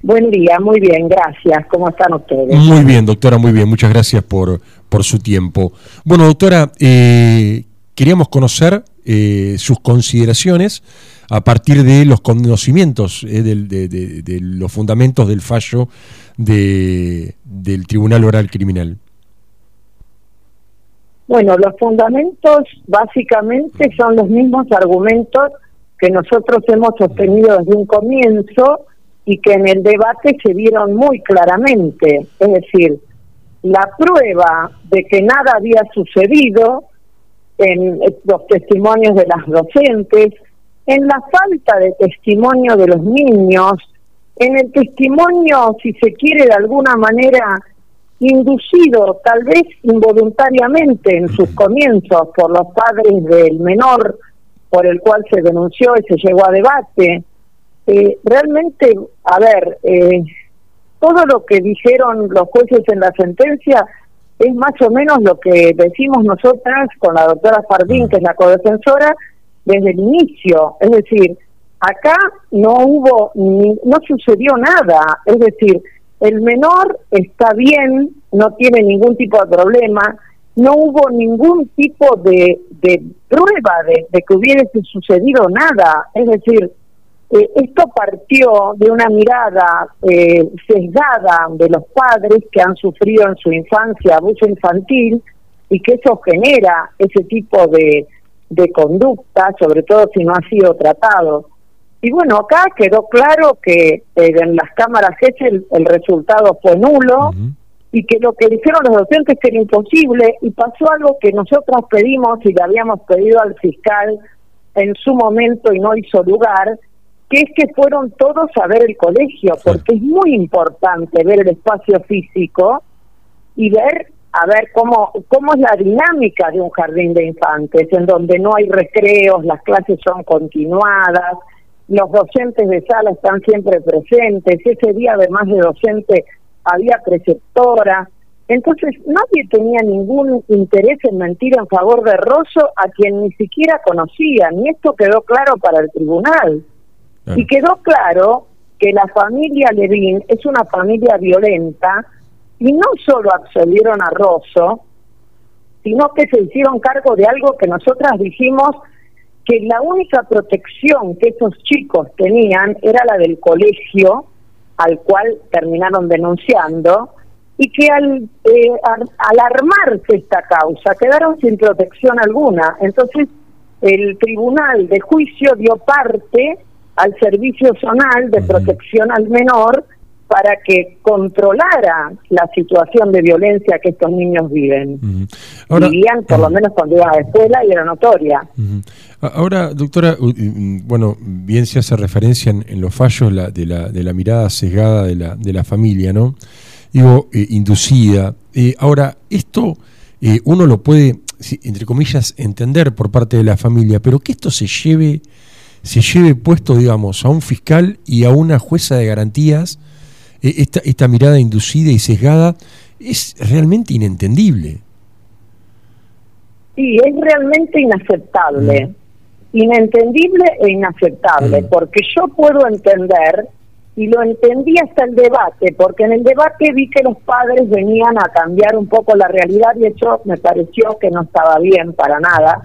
Buen día, muy bien, gracias. ¿Cómo están ustedes? Muy bien, doctora, muy bien. Muchas gracias por, por su tiempo. Bueno, doctora, eh, queríamos conocer eh, sus consideraciones a partir de los conocimientos, eh, de, los fundamentos del fallo del Tribunal Oral Criminal. Bueno, los fundamentos básicamente son los mismos argumentos que nosotros hemos sostenido desde un comienzo y que en el debate se vieron muy claramente. Es decir, la prueba de que nada había sucedido en los testimonios de las docentes, en la falta de testimonio de los niños, en el testimonio, si se quiere, de alguna manera inducido, tal vez involuntariamente en sus comienzos por los padres del menor por el cual se denunció y se llegó a debate. Eh, realmente, a ver, eh, todo lo que dijeron los jueces en la sentencia es más o menos lo que decimos nosotras con la doctora Fardín, mm. que es la codefensora, desde el inicio. Es decir, acá no hubo, ni, no sucedió nada. Es decir, el menor está bien, no tiene ningún tipo de problema, no hubo ningún tipo de, de prueba de, de que hubiese sucedido nada. Es decir, eh, esto partió de una mirada eh, sesgada de los padres que han sufrido en su infancia abuso infantil y que eso genera ese tipo de, de conducta, sobre todo si no ha sido tratado. Y bueno, acá quedó claro que eh, en las cámaras GESE el, resultado fue nulo y que lo que dijeron los docentes que era imposible y pasó algo que nosotros pedimos y le habíamos pedido al fiscal en su momento y no hizo lugar, que es que fueron todos a ver el colegio, porque es muy importante ver el espacio físico y ver a ver cómo cómo es la dinámica de un jardín de infantes, en donde no hay recreos, las clases son continuadas, los docentes de sala están siempre presentes, ese día además de docente había preceptora, entonces nadie tenía ningún interés en mentir en favor de Rosso a quien ni siquiera conocían, y esto quedó claro para el tribunal. Y quedó claro que la familia Levin es una familia violenta y no solo absolvieron a Rosso, sino que se hicieron cargo de algo que nosotras dijimos que la única protección que esos chicos tenían era la del colegio al cual terminaron denunciando y que al, eh, al armarse esta causa quedaron sin protección alguna. Entonces el tribunal de juicio dio parte al servicio zonal de protección al menor para que controlara la situación de violencia que estos niños viven. Vivían por lo menos cuando iban a la escuela y era notoria. Ahora, doctora, bueno, bien se hace referencia en, los fallos de, la, de la mirada sesgada de la, de la familia, ¿no? Digo, eh, inducida. Eh, ahora, esto eh, uno lo puede, entre comillas, entender por parte de la familia, pero que esto se lleve se lleve puesto, digamos, a un fiscal y a una jueza de garantías eh, esta, esta mirada inducida y sesgada es realmente inentendible. Sí, es realmente inaceptable. Mm. Inentendible e inaceptable, mm. porque yo puedo entender y lo entendí hasta el debate, porque en el debate vi que los padres venían a cambiar un poco la realidad y eso me pareció que no estaba bien para nada.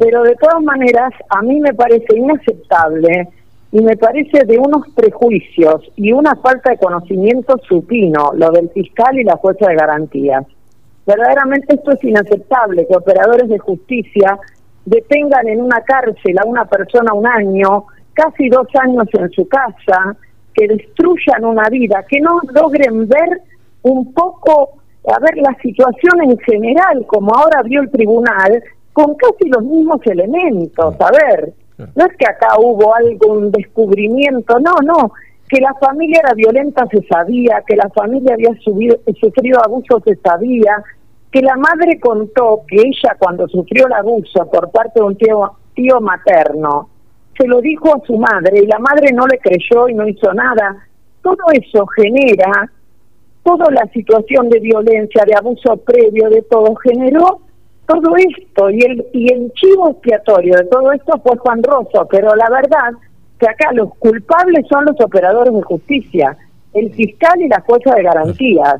Pero de todas maneras, a mí me parece inaceptable y me parece de unos prejuicios y una falta de conocimiento supino, lo del fiscal y la fuerza de garantías. Verdaderamente esto es inaceptable, que operadores de justicia detengan en una cárcel a una persona un año, casi dos años en su casa, que destruyan una vida, que no logren ver un poco, a ver, la situación en general, como ahora vio el tribunal, con casi los mismos elementos. A ver, no es que acá hubo algún descubrimiento, no, no, que la familia era violenta se sabía, que la familia había subido, sufrido abuso se sabía, que la madre contó que ella cuando sufrió el abuso por parte de un tío, tío materno, se lo dijo a su madre y la madre no le creyó y no hizo nada. Todo eso genera, toda la situación de violencia, de abuso previo, de todo, generó todo esto y el, y el chivo expiatorio de todo esto fue Juan Rosso, pero la verdad que acá los culpables son los operadores de justicia el fiscal y la jueza de garantías,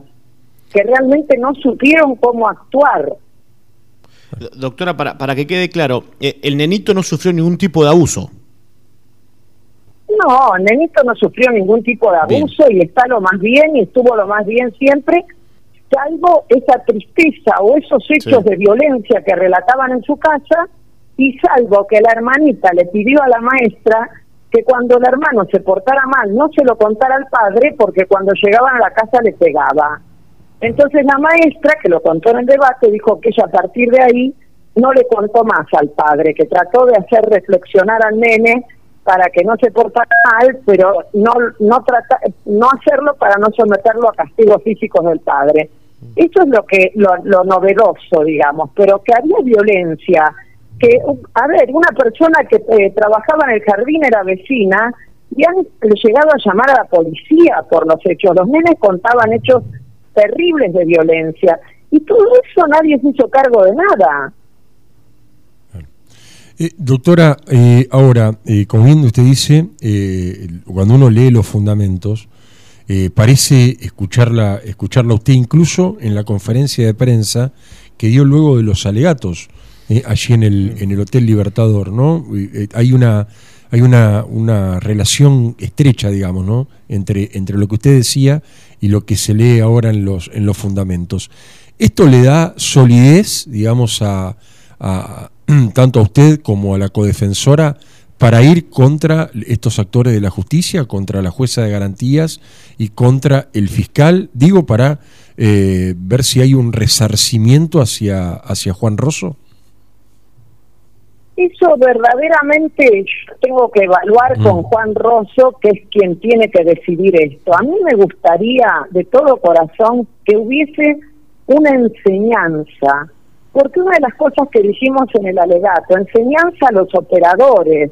que realmente no supieron cómo actuar. Doctora, para, para que quede claro, eh, el nenito no sufrió ningún tipo de abuso. No, el nenito no sufrió ningún tipo de abuso y está lo más bien y estuvo lo más bien siempre, salvo esa tristeza o esos hechos de violencia que relataban en su casa y salvo que la hermanita le pidió a la maestra que cuando el hermano se portara mal no se lo contara al padre porque cuando llegaban a la casa le pegaba. Entonces la maestra, que lo contó en el debate, dijo que ella a partir de ahí no le contó más al padre, que trató de hacer reflexionar al nene para que no se portara mal, pero no no trata, no hacerlo para no someterlo a castigos físicos del padre. Eso es lo que lo, lo novedoso, digamos, pero que había violencia, que a ver, una persona que eh, trabajaba en el jardín era vecina y han llegado a llamar a la policía por los hechos. Los nenes contaban hechos terribles de violencia y todo eso nadie se hizo cargo de nada. Eh, doctora, eh, ahora, eh, como bien usted dice, eh, cuando uno lee los fundamentos, parece escucharla, escucharla usted incluso en la conferencia de prensa que dio luego de los alegatos allí en el, en el Hotel Libertador, ¿no? hay una hay una, una relación estrecha, digamos, ¿no? entre, entre lo que usted decía y lo que se lee ahora en los, en los fundamentos. Esto le da solidez, digamos, a, a tanto a usted como a la codefensora para ir contra estos actores de la justicia, contra la jueza de garantías y contra el fiscal, digo, para eh, ver si hay un resarcimiento hacia, hacia Juan Rosso? Eso verdaderamente tengo que evaluar con mm. Juan Rosso, que es quien tiene que decidir esto. A mí me gustaría de todo corazón que hubiese una enseñanza porque una de las cosas que dijimos en el alegato, enseñanza a los operadores,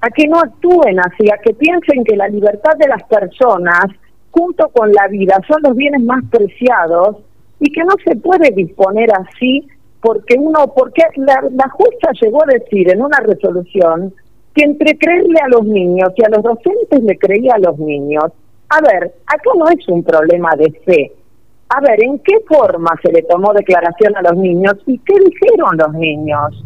a que no actúen así, a que piensen que la libertad de las personas, junto con la vida, son los bienes más preciados y que no se puede disponer así porque uno, porque la, la jueza llegó a decir en una resolución que entre creerle a los niños y a los docentes le creía a los niños. A ver, acá no es un problema de fe, a ver, ¿en qué forma se le tomó declaración a los niños y qué dijeron los niños?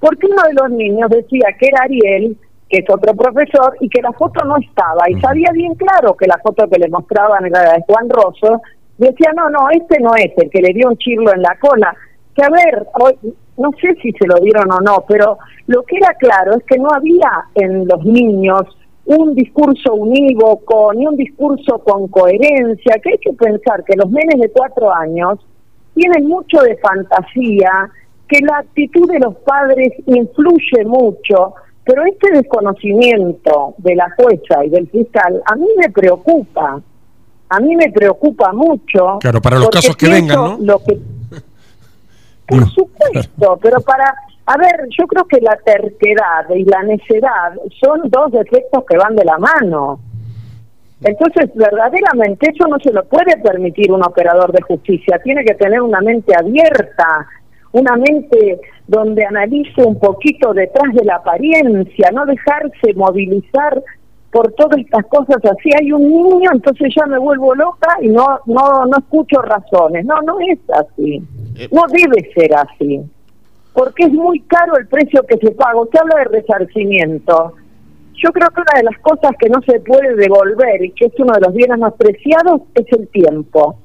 Porque uno de los niños decía que era Ariel, que es otro profesor, y que la foto no estaba, y sabía bien claro que la foto que le mostraban era de Juan Rosso, decía, no, no, este no es el que le dio un chirlo en la cola. Que a ver, hoy, no sé si se lo dieron o no, pero lo que era claro es que no había en los niños un discurso unívoco, ni un discurso con coherencia, que hay que pensar que los menes de cuatro años tienen mucho de fantasía, que la actitud de los padres influye mucho, pero este desconocimiento de la jueza y del fiscal a mí me preocupa, a mí me preocupa mucho. Claro, para los casos que vengan, ¿no? Lo que, por supuesto, pero para a ver, yo creo que la terquedad y la necedad son dos defectos que van de la mano. Entonces, verdaderamente eso no se lo puede permitir un operador de justicia. Tiene que tener una mente abierta, una mente donde analice un poquito detrás de la apariencia, no dejarse movilizar por todas estas cosas así hay un niño entonces ya me vuelvo loca y no no no escucho razones no no es así eh, no debe ser así porque es muy caro el precio que se paga. Usted habla de resarcimiento. Yo creo que una de las cosas que no se puede devolver y que es uno de los bienes más preciados es el tiempo.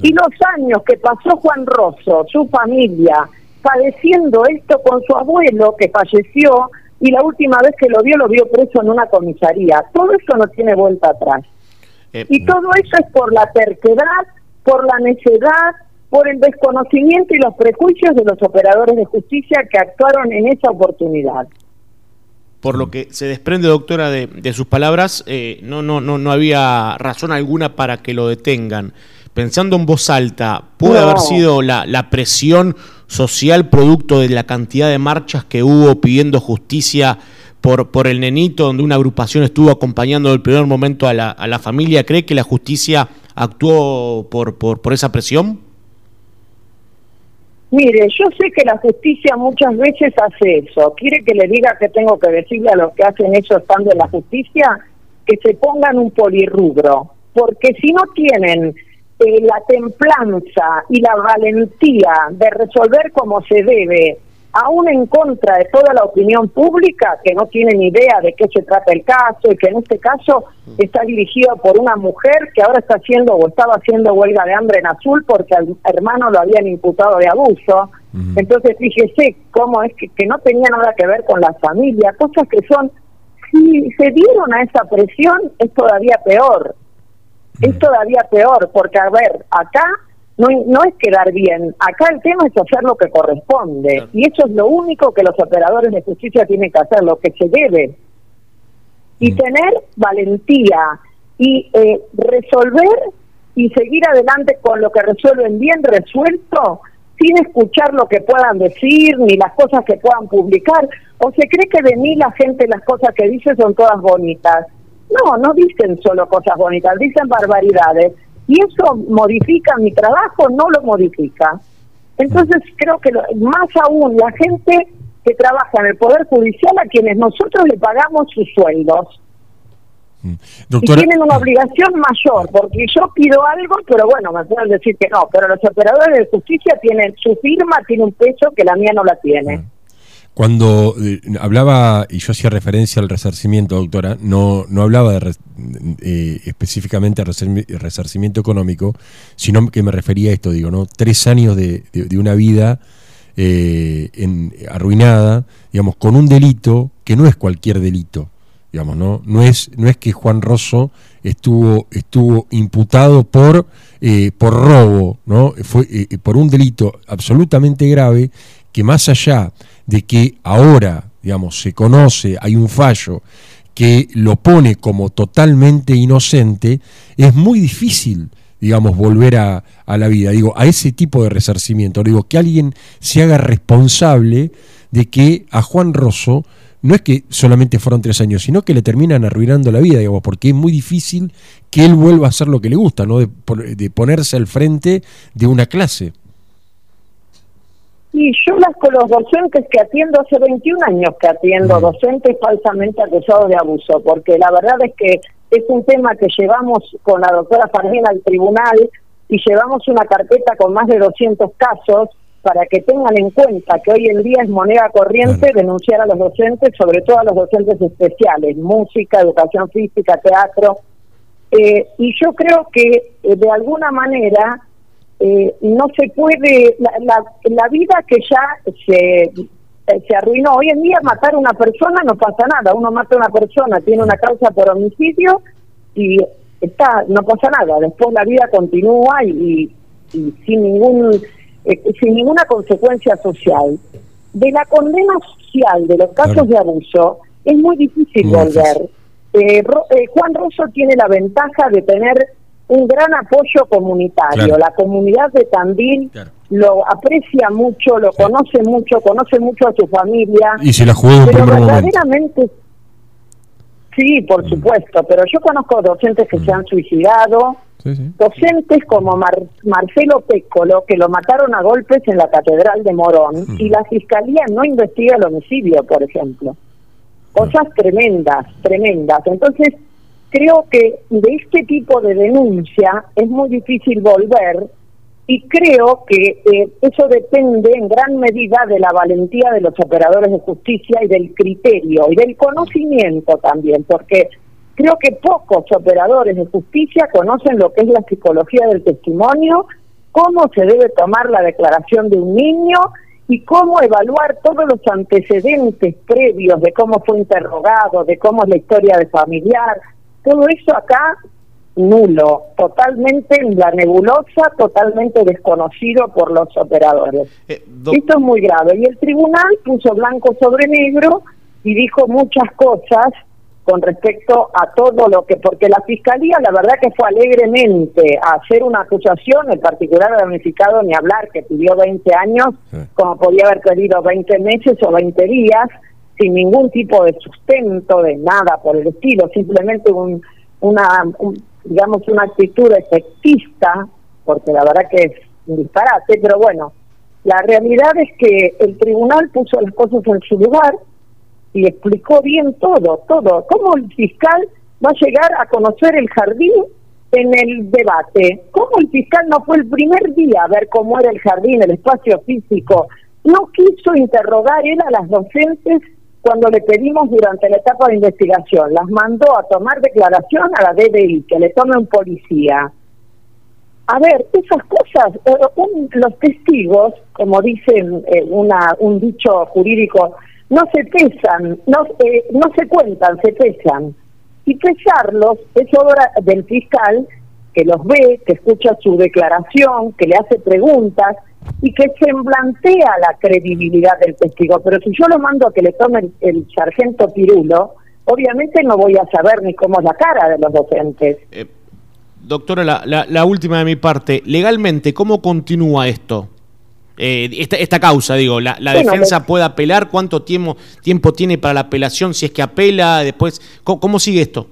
Y los años que pasó Juan Rosso, su familia, padeciendo esto con su abuelo que falleció y la última vez que lo vio lo vio preso en una comisaría. Todo eso no tiene vuelta atrás. Eh, y todo eso es por la terquedad, por la necedad, por el desconocimiento y los prejuicios de los operadores de justicia que actuaron en esa oportunidad. Por lo que se desprende, doctora, de, sus palabras, eh, no, no, no, no había razón alguna para que lo detengan. Pensando en voz alta, ¿puede haber sido la, la presión social producto de la cantidad de marchas que hubo pidiendo justicia por, por el nenito, donde una agrupación estuvo acompañando el primer momento a la, a la familia? ¿Cree que la justicia actuó por, por, por esa presión? Mire, yo sé que la justicia muchas veces hace eso. ¿Quiere que le diga que tengo que decirle a los que hacen eso estando en la justicia? que se pongan un polirrubro, porque si no tienen eh, la templanza y la valentía de resolver como se debe, aún en contra de toda la opinión pública, que no tiene ni idea de qué se trata el caso y que en este caso está dirigido por una mujer que ahora está haciendo o estaba haciendo huelga de hambre en azul porque al hermano lo habían imputado de abuso. Entonces fíjese cómo es que, que no tenía nada que ver con la familia, cosas que son, si se dieron a esa presión, es todavía peor. Es todavía peor, porque a ver, acá no, no es quedar bien, acá el tema es hacer lo que corresponde, y eso es lo único que los operadores de justicia tienen que hacer, lo que se debe, y tener valentía, y eh, resolver y seguir adelante con lo que resuelven bien resuelto, sin escuchar lo que puedan decir, ni las cosas que puedan publicar, o se cree que de mí la gente las cosas que dice son todas bonitas. No, no dicen solo cosas bonitas, dicen barbaridades. Y eso modifica mi trabajo, no lo modifica. Entonces creo que más aún la gente que trabaja en el Poder Judicial a quienes nosotros le pagamos sus sueldos. Mm. Y tienen una obligación mayor, porque yo pido algo, pero bueno, me pueden decir que no, pero los operadores de justicia tienen, su firma tiene un peso que la mía no la tiene. Cuando eh, hablaba, y yo hacía referencia al resarcimiento, doctora, no, no hablaba de, eh, específicamente al resarcimiento económico, sino que me refería a esto, digo, ¿no? Tres años de, una vida eh, en, arruinada, digamos, con un delito que no es cualquier delito, digamos, ¿no? No es, no es que Juan Rosso estuvo, estuvo imputado por, por robo, ¿no? Fue por un delito absolutamente grave que más allá de que ahora, digamos, se conoce, hay un fallo que lo pone como totalmente inocente, es muy difícil, digamos, volver a, la vida, digo, a ese tipo de resarcimiento. Digo, que alguien se haga responsable de que a Juan Rosso no es que solamente fueron tres años, sino que le terminan arruinando la vida, digamos, porque es muy difícil que él vuelva a hacer lo que le gusta, ¿no? De ponerse al frente de una clase. Y yo las con los docentes que atiendo hace 21 años que atiendo docentes falsamente acusados de abuso, porque la verdad es que es un tema que llevamos con la doctora Fargena al tribunal y llevamos una carpeta con más de 200 casos para que tengan en cuenta que hoy en día es moneda corriente denunciar a los docentes, sobre todo a los docentes especiales, música, educación física, teatro. Eh, y yo creo que eh, de alguna manera eh, no se puede, la, la, vida que ya se, eh, se arruinó, hoy en día matar a una persona no pasa nada, uno mata a una persona, tiene una causa por homicidio y está no pasa nada, después la vida continúa y, sin ningún eh, sin ninguna consecuencia social. De la condena social de los casos de abuso es muy difícil volver. Juan Rosso tiene la ventaja de tener un gran apoyo comunitario. La comunidad de Tandil lo aprecia mucho, lo conoce mucho, conoce mucho a su familia. Y se la jugó en pero verdaderamente, Sí, por mm. supuesto, pero yo conozco docentes que se mm. han suicidado, docentes como Marcelo Pécolo, que lo mataron a golpes en la Catedral de Morón, mm. y la Fiscalía no investiga el homicidio, por ejemplo. Cosas tremendas, tremendas. Entonces, creo que de este tipo de denuncia es muy difícil volver y creo que eh, eso depende en gran medida de la valentía de los operadores de justicia y del criterio y del conocimiento también, porque creo que pocos operadores de justicia conocen lo que es la psicología del testimonio, cómo se debe tomar la declaración de un niño y cómo evaluar todos los antecedentes previos de cómo fue interrogado, de cómo es la historia de familiar, todo eso acá nulo, totalmente en la nebulosa, totalmente desconocido por los operadores. Eh, Esto es muy grave. Y el tribunal puso blanco sobre negro y dijo muchas cosas con respecto a todo lo que, porque la fiscalía la verdad que fue alegremente a hacer una acusación, en particular al unificado ni hablar, que pidió 20 años, como podía haber pedido 20 meses o 20 días, sin ningún tipo de sustento, de nada por el estilo, simplemente un, una, digamos, una actitud efectista, porque la verdad que es un disparate, pero bueno, la realidad es que el tribunal puso las cosas en su lugar y explicó bien todo, todo, cómo el fiscal va a llegar a conocer el jardín en el debate. ¿Cómo el fiscal no fue el primer día a ver cómo era el jardín, el espacio físico? No quiso interrogar él a las docentes cuando le pedimos durante la etapa de investigación. Las mandó a tomar declaración a la DDI, que le tome un policía. A ver, esas cosas, eh, los testigos, como dicen eh, una, un dicho jurídico, no se pesan, no, eh, no se cuentan, se pesan. Y pesarlos es obra del fiscal que los ve, que escucha su declaración, que le hace preguntas y que semblantea la credibilidad del testigo. Pero si yo lo mando a que le tome el, sargento Pirulo, obviamente no voy a saber ni cómo es la cara de los docentes. Eh, doctora, la, la, última de mi parte. Legalmente, ¿cómo continúa esto? Eh, esta, causa, digo, la, defensa puede apelar, cuánto tiempo, tiempo tiene para la apelación, si es que apela, después, ¿cómo, sigue esto?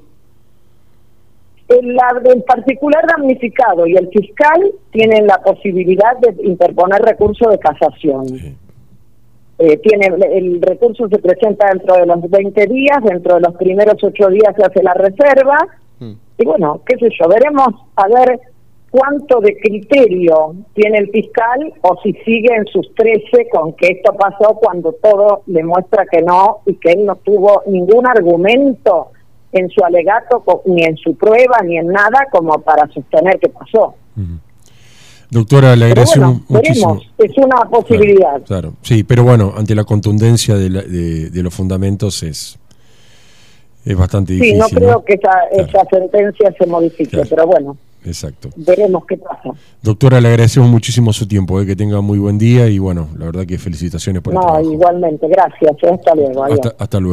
El, el, particular damnificado y el fiscal tienen la posibilidad de interponer recurso de casación. Eh, tiene El recurso se presenta dentro de los 20 días, dentro de los primeros 8 días se hace la reserva, mm. y bueno, qué sé yo, veremos a ver cuánto de criterio tiene el fiscal o si sigue en sus 13 con que esto pasó cuando todo le muestra que no y que él no tuvo ningún argumento en su alegato ni en su prueba ni en nada como para sostener que pasó. Doctora, le agradezco muchísimo. es una posibilidad. Claro, sí, pero bueno, ante la contundencia de, de, los fundamentos es, es bastante difícil. Sí, no creo que esa, esa sentencia se modifique, pero bueno. Exacto. Veremos qué pasa. Doctora, le agradecemos muchísimo su tiempo, eh, que tenga muy buen día y bueno, la verdad que felicitaciones por el. No, igualmente, gracias, eh, hasta luego. hasta luego.